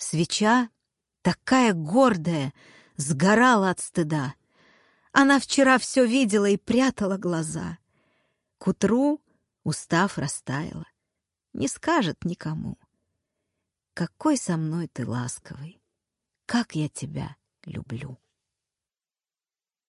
Свеча, такая гордая, сгорала от стыда. Она вчера все видела и прятала глаза. К утру, устав, растаяла. Не скажет никому. Какой со мной ты ласковый, как я тебя люблю.